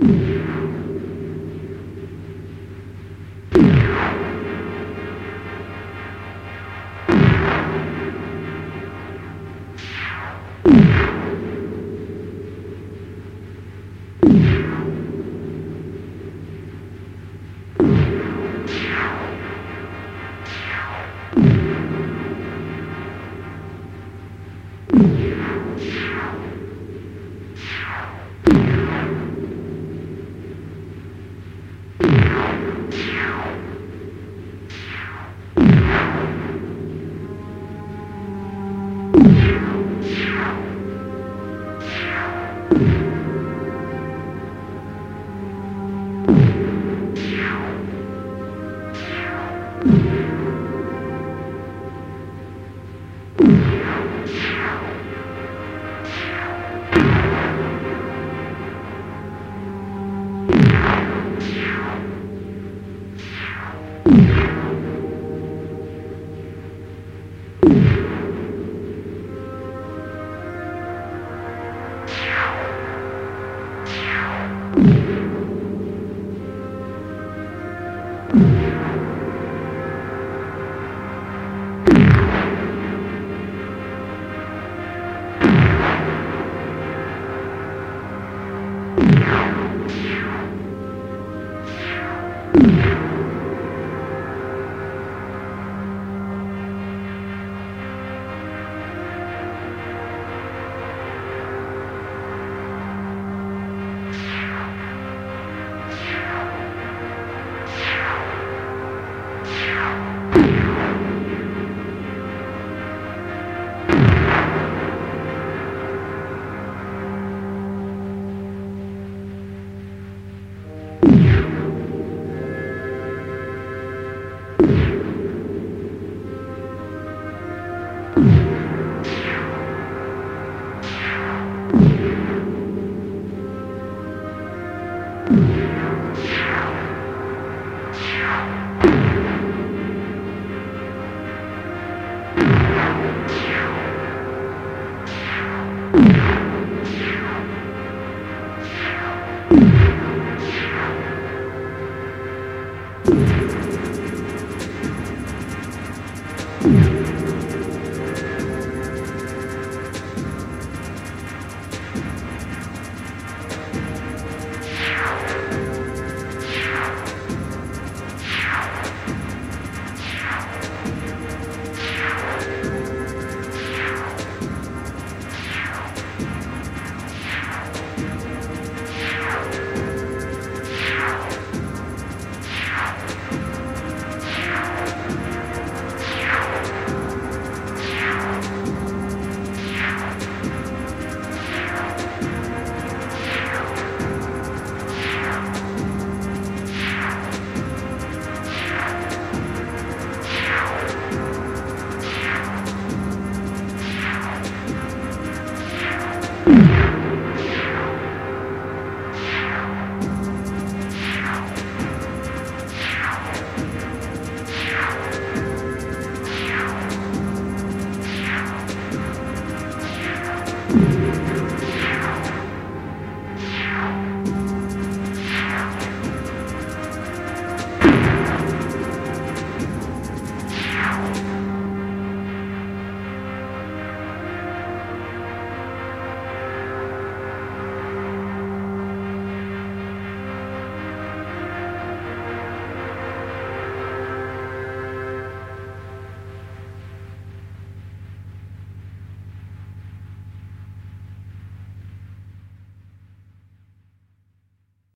you. Mm-hmm.